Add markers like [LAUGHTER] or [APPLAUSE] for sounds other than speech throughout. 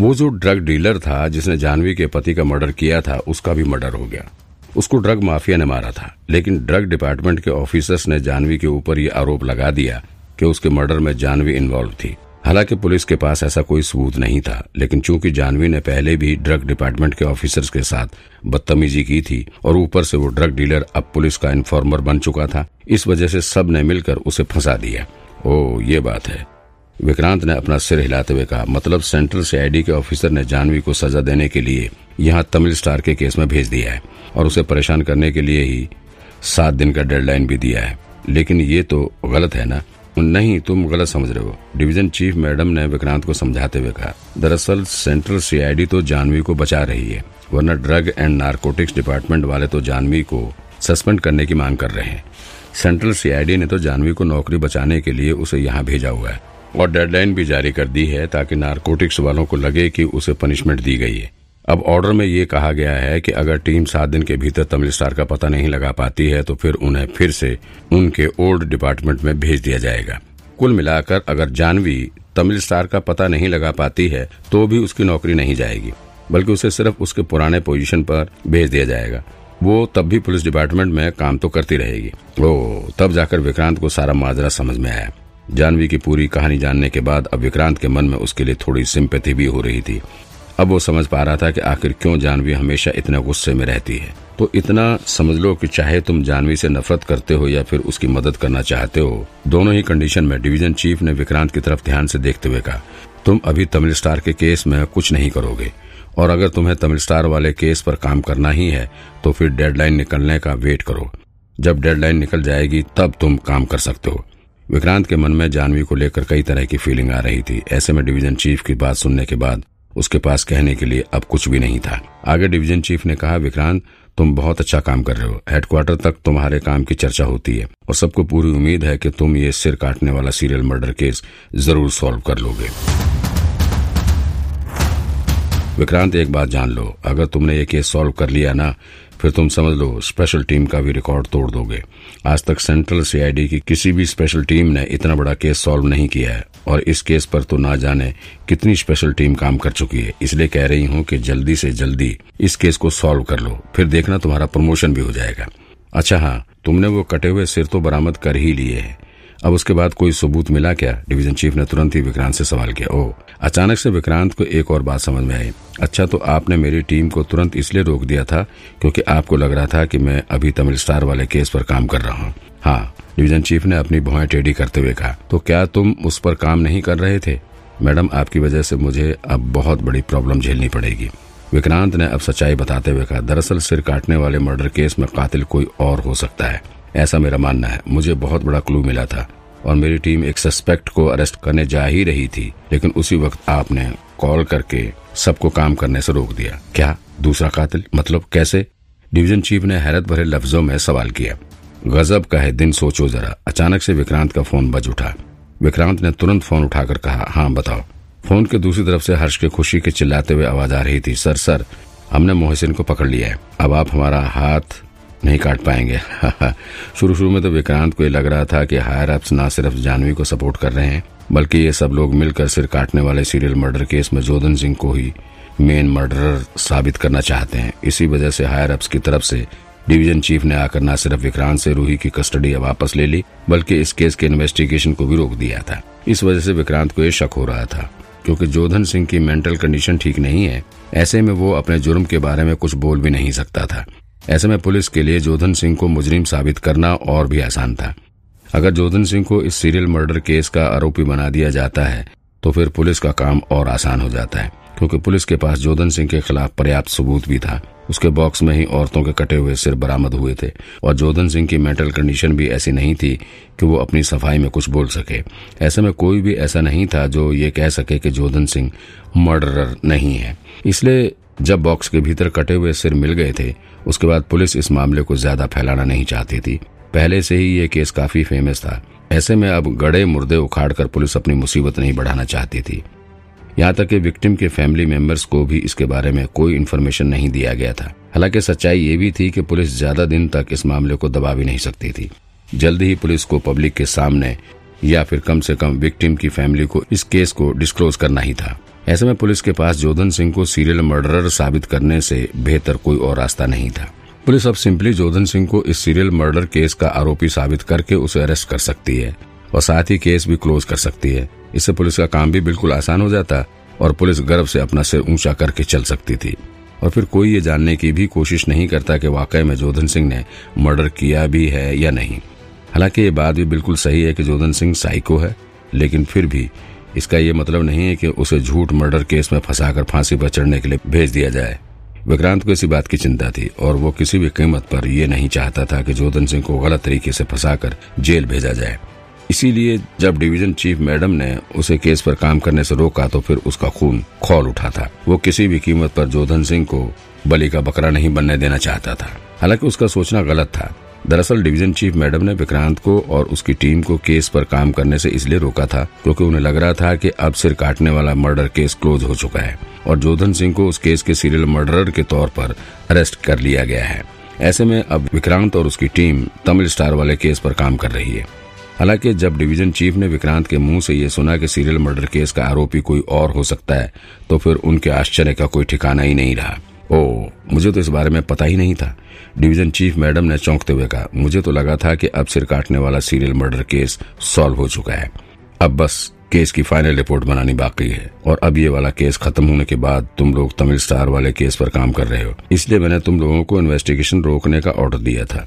वो जो drug dealer था, जिसने जानवी के पति का मर्डर किया था, उसका भी मर्डर हो गया। उसको ड्रग माफिया ने मारा था, लेकिन ड्रग डिपार्टमेंट के ऑफिसर्स ने जानवी के ऊपर ये आरोप लगा दिया कि उसके मर्डर में जानवी इन्वॉल्व थी। हालाँकि पुलिस के पास ऐसा कोई सबूत नहीं था, लेकिन चूँकि जानवी ने पहले भी ड्रग डिपार्टमेंट के ऑफिसर्स के साथ बदतमीजी की थी और ऊपर से वो ड्रग डीलर अब पुलिस का इन्फॉर्मर बन चुका था, इस वजह से सबने मिलकर उसे फंसा दिया। ओ ये बात है। विक्रांत ने अपना सिर हिलाते हुए कहा मतलब सेंट्रल सीआईडी के ऑफिसर ने जानवी को सजा देने के लिए यहाँ तमिल स्टार के केस में भेज दिया है और उसे परेशान करने के लिए ही सात दिन का डेडलाइन भी दिया है। लेकिन ये तो गलत है ना? नहीं, तुम गलत समझ रहे हो। डिवीज़न चीफ मैडम ने विक्रांत को समझाते हुए कहा, दरअसल सेंट्रल सीआईडी तो जानवी को बचा रही है, वरना ड्रग एंड नारकोटिक्स डिपार्टमेंट वाले तो जानवी को सस्पेंड करने की मांग कर रहे हैं। सेंट्रल सीआईडी ने तो जानवी को नौकरी बचाने के लिए उसे यहाँ भेजा हुआ है। और डेडलाइन भी जारी कर दी है ताकि नारकोटिक्स वालों को लगे कि उसे पनिशमेंट दी गई है। अब ऑर्डर में ये कहा गया है कि अगर टीम सात दिन के भीतर तमिल स्टार का पता नहीं लगा पाती है तो फिर उन्हें फिर से उनके ओल्ड डिपार्टमेंट में भेज दिया जाएगा। कुल मिलाकर अगर जानवी तमिल स्टार का पता नहीं लगा पाती है तो भी उसकी नौकरी नहीं जाएगी, बल्कि उसे सिर्फ़ उसके पुराने पोजीशन पर भेज दिया जाएगा। वो तब भी पुलिस डिपार्टमेंट में काम तो करती रहेगी। ओ, तब जाकर विक्रांत को सारा माजरा समझ में आया। जानवी की पूरी कहानी जानने के बाद अब विक्रांत के मन में उसके लिए थोड़ी सिंपैथी भी हो रही थी। अब वो समझ पा रहा था कि आखिर क्यों जानवी हमेशा इतना गुस्से में रहती है। तो इतना समझ लो कि चाहे तुम जानवी से नफरत करते हो या फिर उसकी मदद करना चाहते हो, दोनों ही कंडीशन में डिवीज़न चीफ ने विक्रांत की तरफ़ ध्यान से देखते हुए कहा, तुम अभी तमिल स्टार के केस में कुछ नहीं करोगे। और अगर तुम्हें तमिल स्टार वाले केस पर काम करना ही है तो फिर डेडलाइन निकलने का वेट करो। जब डेडलाइन निकल जाएगी, तब तुम काम कर सकते हो। विक्रांत के मन में जानवी को लेकर कई तरह की फीलिंग आ रही थी। ऐसे में डिवीज़न चीफ की बात सुनने के बाद उसके पास कहने के लिए अब कुछ भी नहीं था। आगे डिवीज़न चीफ ने कहा, विक्रांत, तुम बहुत अच्छा काम कर रहे हो। हेडक्वार्टर तक तुम्हारे काम की चर्चा होती है और सबको पूरी उम्मीद है कि तुम ये सिर काटने वाला सीरियल मर्डर केस ज़रूर सॉल्व कर लोगे। विक्रांत, एक बात जान लो। अगर तुमने ये केस सॉल्व कर लिया ना फिर तुम समझ लो स्पेशल टीम का भी रिकॉर्ड तोड़ दोगे। आज तक सेंट्रल सीआईडी की किसी भी स्पेशल टीम ने इतना बड़ा केस सॉल्व नहीं किया है, और इस केस पर तो ना जाने कितनी स्पेशल टीम काम कर चुकी है। इसलिए कह रही हूँ कि जल्दी से जल्दी इस केस को सॉल्व कर लो, फिर देखना तुम्हारा प्रमोशन भी हो जाएगा। अच्छा हाँ तुमने वो कटे हुए सिर तो बरामद कर ही लिए है। अब उसके बाद कोई सबूत मिला क्या? डिवीज़न चीफ ने तुरंत ही विक्रांत से सवाल किया ओ अचानक से विक्रांत को एक और बात समझ में आई। अच्छा तो आपने मेरी टीम को तुरंत इसलिए रोक दिया था क्योंकि आपको लग रहा था कि मैं अभी तमिल स्टार वाले केस पर काम कर रहा हूँ। हाँ डिवीज़न चीफ ने अपनी भुआएँ टेढ़ी करते हुए कहा तो क्या तुम उस पर काम नहीं कर रहे थे? मैडम, आपकी वजह से मुझे अब बहुत बड़ी प्रॉब्लम झेलनी पड़ेगी। विक्रांत ने अब सच्चाई बताते हुए कहा, दरअसल सिर काटने वाले मर्डर केस में कातिल कोई और हो सकता है। ऐसा मेरा मानना है। मुझे बहुत बड़ा क्लू मिला था और मेरी टीम एक सस्पेक्ट को अरेस्ट करने जा ही रही थी, लेकिन उसी वक्त आपने कॉल करके सबको काम करने से रोक दिया। क्या दूसरा कातिल? मतलब कैसे? डिवीज़न चीफ ने हैरत भरे लफ्जों में सवाल किया। गजब का है, दिन सोचो जरा। अचानक से विक्रांत का फ़ोन बज उठा। विक्रांत ने तुरंत फ़ोन उठाकर कहा हाँ बताओ। फ़ोन के दूसरी तरफ़ से हर्ष के खुशी के चिल्लाते हुए आवाज़ आ रही थी, सर सर, हमने मोहसिन को पकड़ लिया है। अब आप हमारा हाथ नहीं काट पाएँगे। [LAUGHS] शुरू शुरू में तो विक्रांत को ये लग रहा था कि हायर अप्स न सिर्फ़ जानवी को सपोर्ट कर रहे हैं, बल्कि ये सब लोग मिलकर सिर काटने वाले सीरियल मर्डर केस में जोधन सिंह को ही मेन मर्डरर साबित करना चाहते हैं। इसी वजह से हायर अप्स की तरफ़ से डिवीज़न चीफ ने आकर न सिर्फ़ विक्रांत से रूही की कस्टडी वापस ले ली, बल्कि इस केस के इन्वेस्टिगेशन को भी रोक दिया था। इस वजह से विक्रांत को यह शक हो रहा था, क्योंकि जोधन सिंह की मेंटल कंडीशन ठीक नहीं है, ऐसे में वो अपने जुर्म के बारे में कुछ बोल भी नहीं सकता था। ऐसे में पुलिस के लिए जोधन सिंह को मुजरिम साबित करना और भी आसान था। अगर जोधन सिंह को इस सीरियल मर्डर केस का आरोपी बना दिया जाता है तो फिर पुलिस का काम और आसान हो जाता है, क्योंकि पुलिस के पास जोधन सिंह के खिलाफ पर्याप्त सबूत भी था। उसके बॉक्स में ही औरतों के कटे हुए सिर बरामद हुए थे, और जोधन सिंह की मेंटल कंडीशन भी ऐसी नहीं थी कि वो अपनी सफ़ाई में कुछ बोल सके। ऐसे में कोई भी ऐसा नहीं था जो ये कह सके कि जोधन सिंह मर्डरर नहीं है। इसलिए जब बॉक्स के भीतर कटे हुए सिर मिल गए थे, उसके बाद पुलिस इस मामले को ज़्यादा फैलाना नहीं चाहती थी। पहले से ही ये केस काफ़ी फ़ेमस था। ऐसे में अब गड़े मुर्दे उखाड़कर पुलिस अपनी मुसीबत नहीं बढ़ाना चाहती थी। यहाँ तक कि विक्टिम के फैमिली मेंबर्स को भी इसके बारे में कोई इन्फॉर्मेशन नहीं दिया गया था। हालाँकि सच्चाई ये भी थी कि पुलिस ज़्यादा दिन तक इस मामले को दबा भी नहीं सकती थी। जल्द ही पुलिस को पब्लिक के सामने या फिर कम से कम विक्टिम की फैमिली को इस केस को डिस्क्लोज करना ही था। ऐसे में पुलिस के पास जोधन सिंह को सीरियल मर्डरर साबित करने से बेहतर कोई और रास्ता नहीं था। पुलिस अब सिंपली जोधन सिंह को इस सीरियल मर्डर केस का आरोपी साबित करके उसे अरेस्ट कर सकती है और साथ ही केस भी क्लोज कर सकती है। इससे पुलिस का काम भी बिल्कुल आसान हो जाता और पुलिस गर्व से अपना सिर ऊँचा करके चल सकती थी। और फिर कोई ये जानने की भी कोशिश नहीं करता कि वाकई में जोधन सिंह ने मर्डर किया भी है या नहीं। हालाँकि ये बात भी बिल्कुल सही है कि जोधन सिंह साइको है, लेकिन फिर भी इसका ये मतलब नहीं है कि उसे झूठ मर्डर केस में फंसाकर फांसी पर चढ़ने के लिए भेज दिया जाए। विक्रांत को इसी बात की चिंता थी और वो किसी भी कीमत पर यह नहीं चाहता था कि जोधन सिंह को गलत तरीके से फंसाकर जेल भेजा जाए। इसीलिए जब डिवीज़न चीफ मैडम ने उसे केस पर काम करने से रोका तो फिर उसका खून खोल उठा था। वो किसी भी कीमत पर जोधन सिंह को बलि का बकरा नहीं बनने देना चाहता था। हालाँकि उसका सोचना गलत था। दरअसल डिवीज़न चीफ मैडम ने विक्रांत को और उसकी टीम को केस पर काम करने से इसलिए रोका था क्योंकि उन्हें लग रहा था कि अब सिर काटने वाला मर्डर केस क्लोज हो चुका है और जोधन सिंह को उस केस के सीरियल मर्डरर के तौर पर अरेस्ट कर लिया गया है। ऐसे में अब विक्रांत और उसकी टीम तमिल स्टार वाले केस पर काम कर रही है। हालाँकि जब डिवीज़न चीफ ने विक्रांत के मुँह से ये सुना कि सीरियल मर्डर केस का आरोपी कोई और हो सकता है तो फिर उनके आश्चर्य का कोई ठिकाना ही नहीं रहा। ओ मुझे तो इस बारे में पता ही नहीं था। डिवीज़न चीफ मैडम ने चौंकते हुए कहा, मुझे तो लगा था कि अब सिर काटने वाला सीरियल मर्डर केस सॉल्व हो चुका है। अब बस, केस की फाइनल रिपोर्ट बनानी बाकी है, और अब ये वाला केस खत्म होने के बाद तुम लोग तमिल स्टार वाले केस पर काम कर रहे हो। इसलिए मैंने तुम लोगों को इन्वेस्टिगेशन रोकने का ऑर्डर दिया था।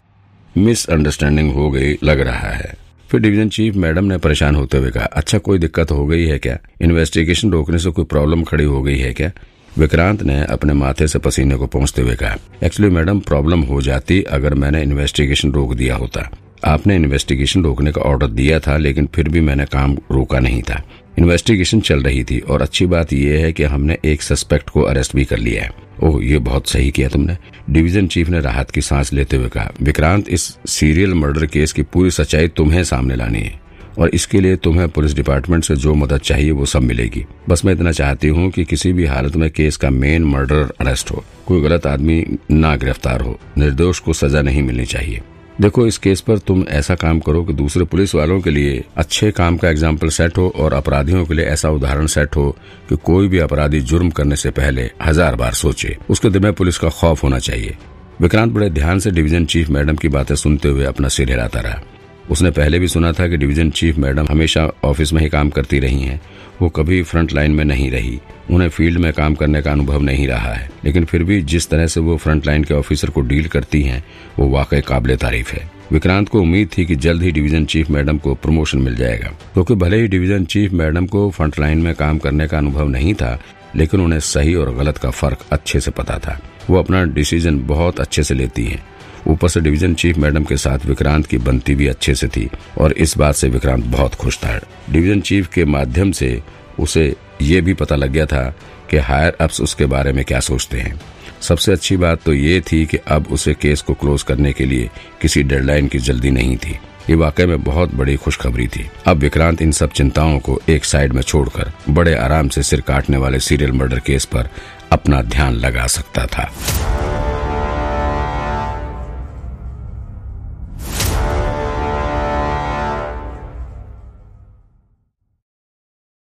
मिसअंडरस्टैंडिंग हो गई, लग रहा है। फिर डिवीज़न चीफ मैडम ने परेशान होते हुए कहा अच्छा कोई दिक्कत हो गई है क्या? इन्वेस्टिगेशन रोकने से कोई प्रॉब्लम खड़ी हो गई है क्या? विक्रांत ने अपने माथे से पसीने को पहुँचते हुए कहा एक्चुअली मैडम प्रॉब्लम हो जाती अगर मैंने इन्वेस्टिगेशन रोक दिया होता। आपने इन्वेस्टिगेशन रोकने का ऑर्डर दिया था, लेकिन फिर भी मैंने काम रोका नहीं था। इन्वेस्टिगेशन चल रही थी और अच्छी बात यह है कि हमने एक सस्पेक्ट को अरेस्ट भी कर लिया है। ओह, ये बहुत सही किया तुमने। डिवीज़न चीफ ने राहत की सांस लेते हुए कहा, विक्रांत, इस सीरियल मर्डर केस की पूरी सच्चाई तुम्हें सामने लानी है। और इसके लिए तुम्हें पुलिस डिपार्टमेंट से जो मदद चाहिए वो सब मिलेगी। बस मैं इतना चाहती हूँ कि किसी भी हालत में केस का मेन मर्डर अरेस्ट हो। कोई गलत आदमी ना गिरफ़्तार हो। निर्दोष को सजा नहीं मिलनी चाहिए। देखो, इस केस पर तुम ऐसा काम करो कि दूसरे पुलिस वालों के लिए अच्छे काम का एग्ज़ाम्पल सेट हो और अपराधियों के लिए ऐसा उदाहरण सेट हो कि कोई भी अपराधी जुर्म करने से पहले हज़ार बार सोचे। उसके में पुलिस का खौफ होना चाहिए। विक्रांत बड़े ध्यान से डिवीज़न चीफ मैडम की बातें सुनते हुए अपना सिर हिलाता रहा। उसने पहले भी सुना था कि डिवीज़न चीफ मैडम हमेशा ऑफ़िस में ही काम करती रही हैं। वो कभी फ्रंट लाइन में नहीं रही। उन्हें फ़ील्ड में काम करने का अनुभव नहीं रहा है। लेकिन फिर भी जिस तरह से वो फ्रंट लाइन के ऑफिसर को डील करती हैं, वो वाकई काबिल तारीफ़ है। विक्रांत को उम्मीद थी कि जल्द ही डिवीज़न चीफ मैडम को प्रमोशन मिल जाएगा। क्योंकि भले ही डिवीज़न चीफ मैडम को फ्रंट लाइन में काम करने का अनुभव नहीं था, लेकिन उन्हें सही और गलत का फ़र्क अच्छे से पता था। वो अपना डिसीज़न बहुत अच्छे से लेती हैं। ऊपर से डिवीज़न चीफ मैडम के साथ विक्रांत की बनती भी अच्छे से थी, और इस बात से विक्रांत बहुत खुश था। डिवीज़न चीफ के माध्यम से उसे ये भी पता लग गया था कि हायर अप्स उसके बारे में क्या सोचते हैं। सबसे अच्छी बात तो ये थी कि अब उसे केस को क्लोज करने के लिए किसी डेडलाइन की जल्दी नहीं थी। ये वाकई में बहुत बड़ी खुशखबरी थी। अब विक्रांत इन सब चिंताओं को एक साइड में छोड़कर बड़े आराम से सिर काटने वाले सीरियल मर्डर केस पर अपना ध्यान लगा सकता था।